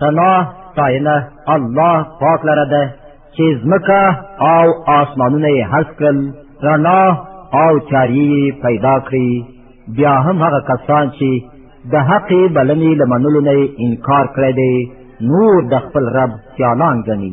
سنا ستاینه الله پاک لره ده چې ځمکه او آسمانونه یې هڅ کړل رڼا او چاري پیدا کړی بیا هم هغه کسان چې د حق بلنې لمنلو نه انکار کړی دی نور د خپل رب سیالان ګڼي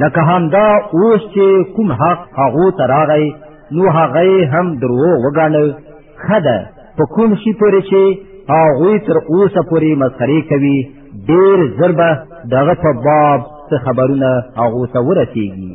لکه همدا اوس چې کوم حق هغه تراغی نو هغه هم درو وګڼل خده په کوم شي پورې چې هغه تر اوسه پورې مسخري کوي ډیر ضربه دغه په باب څه خبرونه هغه ته ورسیږي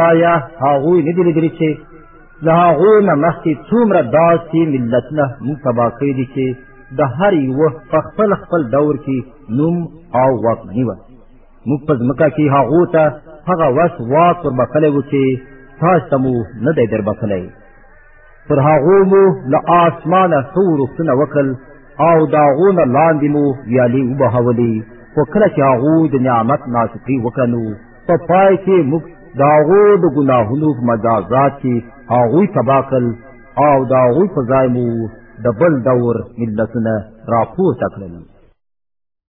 آیا هغوی نه دي لیدلي چې له هغو نه مخکې څومره داسې ملتونه موږ تباه کړي دي چې د هر یوه په خپل خپل دور کې نوم او واکمني وه موږ په ځمکه کې هغو ته هغه وس واک وربښلی و چې تاسو ته مو نه دی دربښلی پر هغو مو له آسمانه څو ورښتونه وکړل او د هغو نه لاندې مو ویالې وبهولې خو کله چې هغوی د نعمت ناشکري وکړه نو په پای کې موږ د هغو د ګناهونو په مجازات کې هغوی تباه کړل او د هغوی په ځای مو د بل دور ملتونه راپورته کړل